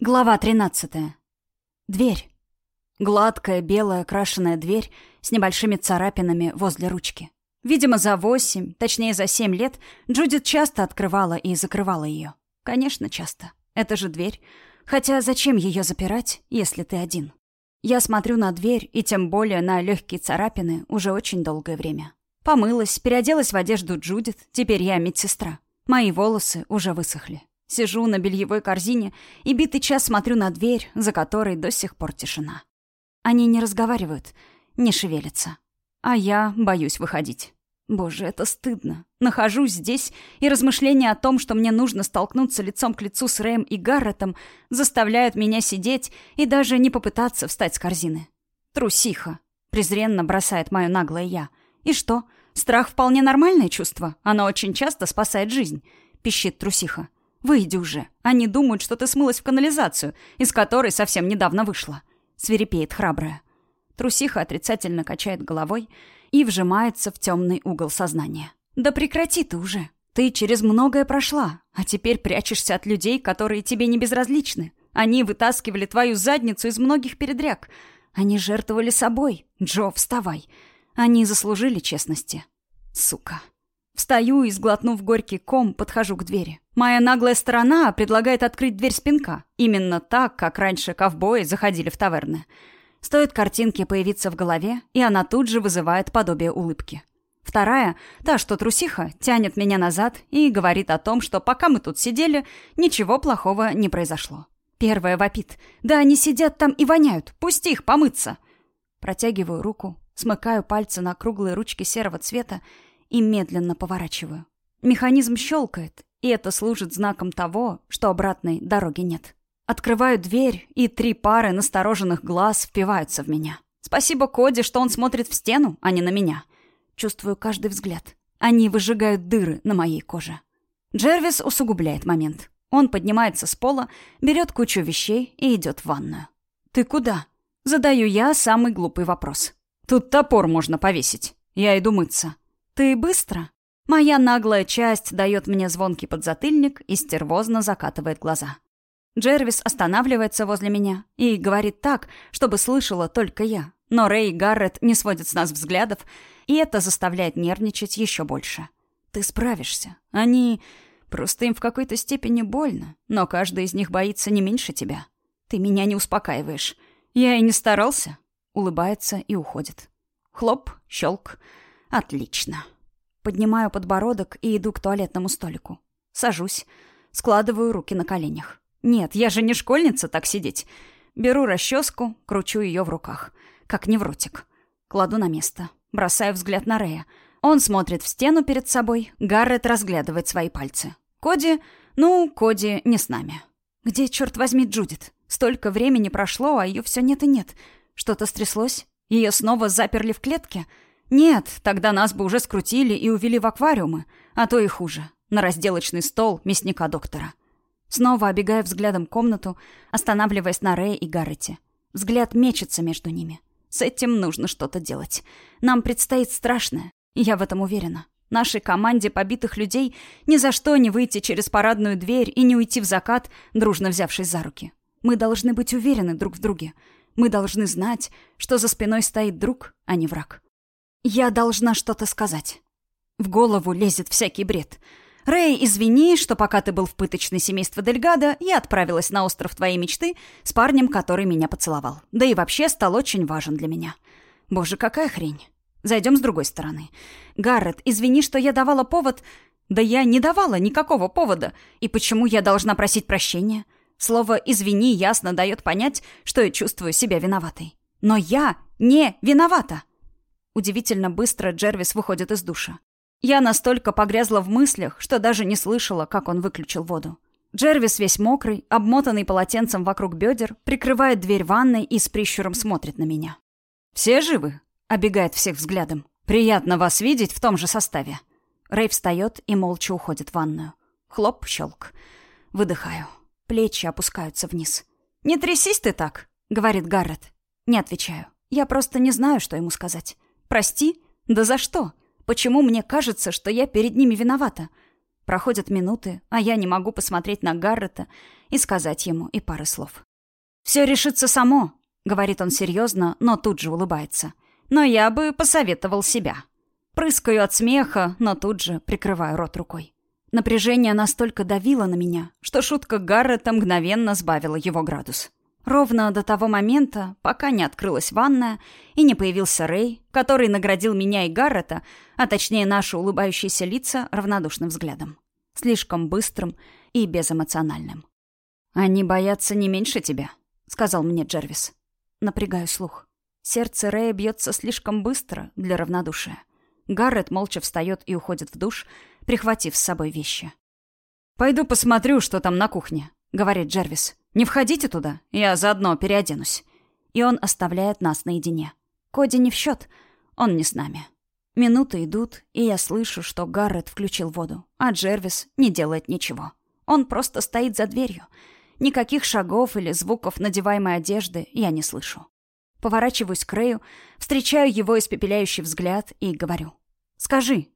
Глава 13. Дверь. Гладкая, белая, крашеная дверь с небольшими царапинами возле ручки. Видимо, за восемь, точнее, за семь лет Джудит часто открывала и закрывала ее. Конечно, часто. Это же дверь. Хотя зачем ее запирать, если ты один? Я смотрю на дверь, и тем более на легкие царапины, уже очень долгое время. Помылась, переоделась в одежду Джудит, теперь я медсестра. Мои волосы уже высохли. Сижу на бельевой корзине и битый час смотрю на дверь, за которой до сих пор тишина. Они не разговаривают, не шевелятся. А я боюсь выходить. Боже, это стыдно. Нахожусь здесь, и размышления о том, что мне нужно столкнуться лицом к лицу с Рэем и Гарретом, заставляют меня сидеть и даже не попытаться встать с корзины. Трусиха. Презренно бросает мое наглое «я». И что? Страх вполне нормальное чувство. Оно очень часто спасает жизнь. Пищит трусиха. Выйди уже. Они думают, что ты смылась в канализацию, из которой совсем недавно вышла. Свирепеет храбрая. Трусиха отрицательно качает головой и вжимается в темный угол сознания. Да прекрати ты уже. Ты через многое прошла, а теперь прячешься от людей, которые тебе не безразличны. Они вытаскивали твою задницу из многих передряг. Они жертвовали собой. Джо, вставай. Они заслужили честности. Сука. Встаю и, сглотнув горький ком, подхожу к двери. Моя наглая сторона предлагает открыть дверь спинка. Именно так, как раньше ковбои заходили в таверны. Стоит картинке появиться в голове, и она тут же вызывает подобие улыбки. Вторая, та, что трусиха, тянет меня назад и говорит о том, что пока мы тут сидели, ничего плохого не произошло. Первая вопит. «Да они сидят там и воняют! Пусти их помыться!» Протягиваю руку, смыкаю пальцы на круглые ручки серого цвета и медленно поворачиваю. Механизм щелкает, и это служит знаком того, что обратной дороги нет. Открываю дверь, и три пары настороженных глаз впиваются в меня. Спасибо Коди, что он смотрит в стену, а не на меня. Чувствую каждый взгляд. Они выжигают дыры на моей коже. Джервис усугубляет момент. Он поднимается с пола, берет кучу вещей и идет в ванную. «Ты куда?» Задаю я самый глупый вопрос. «Тут топор можно повесить. Я иду мыться». «Ты быстро?» Моя наглая часть дает мне звонкий подзатыльник и стервозно закатывает глаза. Джервис останавливается возле меня и говорит так, чтобы слышала только я. Но Рэй и Гаррет не сводят с нас взглядов, и это заставляет нервничать еще больше. «Ты справишься. Они... Просто им в какой-то степени больно, но каждый из них боится не меньше тебя. Ты меня не успокаиваешь. Я и не старался». Улыбается и уходит. Хлоп, щелк. Отлично. Поднимаю подбородок и иду к туалетному столику. Сажусь. Складываю руки на коленях. Нет, я же не школьница так сидеть. Беру расческу, кручу ее в руках. Как невротик. Кладу на место. Бросаю взгляд на Рея. Он смотрит в стену перед собой. Гаррет разглядывает свои пальцы. Коди... Ну, Коди не с нами. Где, черт возьми, Джудит? Столько времени прошло, а ее все нет и нет. Что-то стряслось? Ее снова заперли в клетке? Нет, тогда нас бы уже скрутили и увели в аквариумы, а то и хуже, на разделочный стол мясника-доктора. Снова обегая взглядом комнату, останавливаясь на Рэе и Гаррете. Взгляд мечется между ними. С этим нужно что-то делать. Нам предстоит страшное, и я в этом уверена. Нашей команде побитых людей ни за что не выйти через парадную дверь и не уйти в закат, дружно взявшись за руки. Мы должны быть уверены друг в друге. Мы должны знать, что за спиной стоит друг, а не враг. Я должна что-то сказать. В голову лезет всякий бред. Рэй, извини, что пока ты был в пыточной семействе Дельгада, я отправилась на остров твоей мечты с парнем, который меня поцеловал. Да и вообще стал очень важен для меня. Боже, какая хрень. Зайдем с другой стороны. Гаррет, извини, что я давала повод... Да я не давала никакого повода. И почему я должна просить прощения? Слово «извини» ясно дает понять, что я чувствую себя виноватой. Но я не виновата. Удивительно быстро Джервис выходит из душа. Я настолько погрязла в мыслях, что даже не слышала, как он выключил воду. Джервис весь мокрый, обмотанный полотенцем вокруг бедер, прикрывает дверь ванной и с прищуром смотрит на меня. «Все живы?» — обегает всех взглядом. «Приятно вас видеть в том же составе». Рэй встает и молча уходит в ванную. Хлоп, щелк. Выдыхаю. Плечи опускаются вниз. «Не трясись ты так!» — говорит Гаррет. Не отвечаю. Я просто не знаю, что ему сказать. Прости? Да за что? Почему мне кажется, что я перед ними виновата? Проходят минуты, а я не могу посмотреть на Гаррета и сказать ему и пары слов. «Все решится само», — говорит он серьезно, но тут же улыбается. «Но я бы посоветовал себя». Прыскаю от смеха, но тут же прикрываю рот рукой. Напряжение настолько давило на меня, что шутка Гаррета мгновенно сбавила его градус. Ровно до того момента, пока не открылась ванная и не появился Рэй, который наградил меня и Гаррета, а точнее наши улыбающиеся лица, равнодушным взглядом. Слишком быстрым и безэмоциональным. «Они боятся не меньше тебя», — сказал мне Джервис. Напрягаю слух. Сердце Рэя бьется слишком быстро для равнодушия. Гаррет молча встает и уходит в душ, прихватив с собой вещи. «Пойду посмотрю, что там на кухне», — говорит Джервис. «Не входите туда, я заодно переоденусь». И он оставляет нас наедине. Коди не в счет, он не с нами. Минуты идут, и я слышу, что Гаррет включил воду, а Джервис не делает ничего. Он просто стоит за дверью. Никаких шагов или звуков надеваемой одежды я не слышу. Поворачиваюсь к Рэю, встречаю его испепеляющий взгляд и говорю. «Скажи».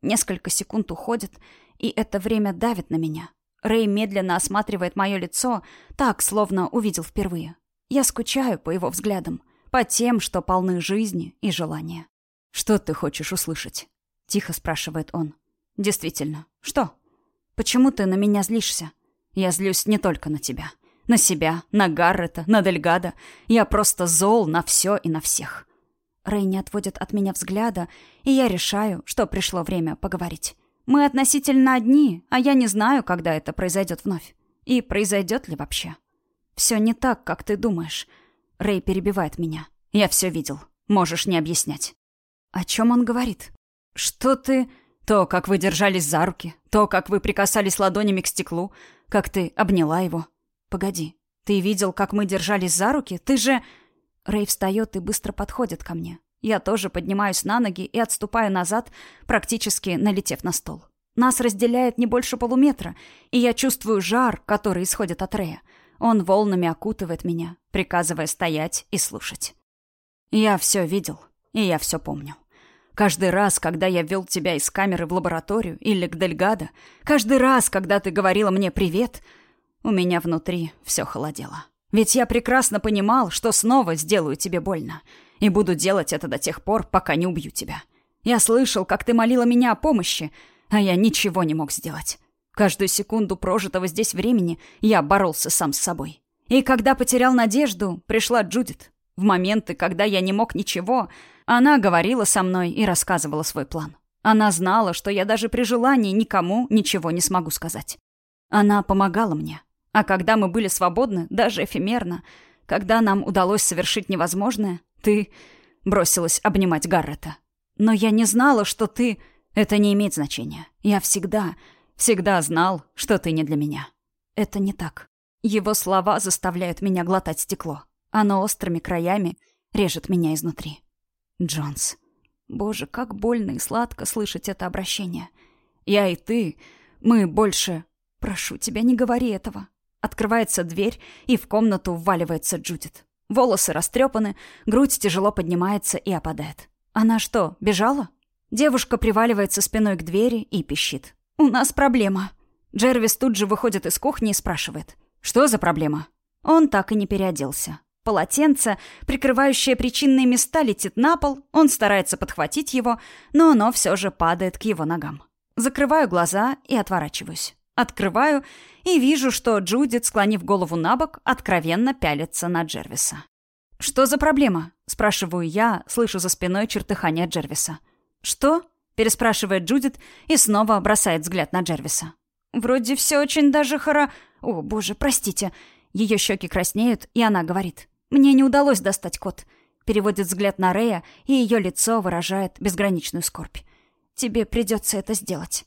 Несколько секунд уходит, и это время давит на меня. Рэй медленно осматривает мое лицо, так, словно увидел впервые. Я скучаю по его взглядам, по тем, что полны жизни и желания. «Что ты хочешь услышать?» — тихо спрашивает он. «Действительно, что? Почему ты на меня злишься? Я злюсь не только на тебя. На себя, на Гаррета, на Дельгада. Я просто зол на все и на всех». Рэй не отводит от меня взгляда, и я решаю, что пришло время поговорить. Мы относительно одни, а я не знаю, когда это произойдет вновь. И произойдет ли вообще. Все не так, как ты думаешь. Рэй перебивает меня. Я все видел. Можешь не объяснять. О чем он говорит? Что ты... То, как вы держались за руки, то, как вы прикасались ладонями к стеклу, как ты обняла его. Погоди, ты видел, как мы держались за руки? Ты же... Рэй встает и быстро подходит ко мне. Я тоже поднимаюсь на ноги и отступаю назад, практически налетев на стол. Нас разделяет не больше полуметра, и я чувствую жар, который исходит от Рея. Он волнами окутывает меня, приказывая стоять и слушать. Я все видел, и я все помню. Каждый раз, когда я вел тебя из камеры в лабораторию или к Дельгадо, каждый раз, когда ты говорила мне «привет», у меня внутри все холодело. Ведь я прекрасно понимал, что снова сделаю тебе больно — и буду делать это до тех пор, пока не убью тебя. Я слышал, как ты молила меня о помощи, а я ничего не мог сделать. Каждую секунду прожитого здесь времени я боролся сам с собой. И когда потерял надежду, пришла Джудит. В моменты, когда я не мог ничего, она говорила со мной и рассказывала свой план. Она знала, что я даже при желании никому ничего не смогу сказать. Она помогала мне. А когда мы были свободны, даже эфемерно, когда нам удалось совершить невозможное, ты бросилась обнимать Гаррета. Но я не знала, что ты... Это не имеет значения. Я всегда, всегда знал, что ты не для меня. Это не так. Его слова заставляют меня глотать стекло. Оно острыми краями режет меня изнутри. Джонс. Боже, как больно и сладко слышать это обращение. Я и ты, мы больше... Прошу тебя, не говори этого. Открывается дверь, и в комнату вваливается Джудит. Волосы растрепаны, грудь тяжело поднимается и опадает. Она что, бежала? Девушка приваливается спиной к двери и пищит. «У нас проблема». Джервис тут же выходит из кухни и спрашивает. «Что за проблема?» Он так и не переоделся. Полотенце, прикрывающее причинные места, летит на пол, он старается подхватить его, но оно все же падает к его ногам. Закрываю глаза и отворачиваюсь. Открываю и вижу, что Джудит, склонив голову на бок, откровенно пялится на Джервиса. «Что за проблема?» – спрашиваю я, слышу за спиной чертыхание Джервиса. «Что?» – переспрашивает Джудит и снова бросает взгляд на Джервиса. «Вроде все очень даже хоро... О, боже, простите». Ее щеки краснеют, и она говорит. «Мне не удалось достать код». Переводит взгляд на Рея, и ее лицо выражает безграничную скорбь. «Тебе придется это сделать».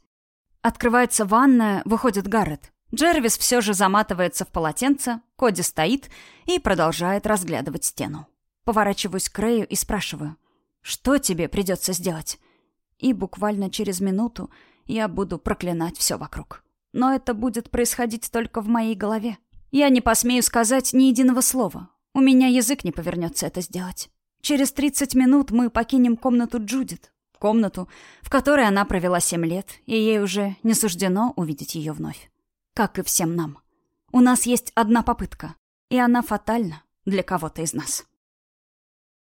Открывается ванная, выходит Гаррет. Джервис все же заматывается в полотенце, Коди стоит и продолжает разглядывать стену. Поворачиваюсь к Рэю и спрашиваю, что тебе придется сделать? И буквально через минуту я буду проклинать все вокруг. Но это будет происходить только в моей голове. Я не посмею сказать ни единого слова. У меня язык не повернется это сделать. Через 30 минут мы покинем комнату Джудит. Комнату, в которой она провела семь лет, и ей уже не суждено увидеть ее вновь. Как и всем нам. У нас есть одна попытка, и она фатальна для кого-то из нас.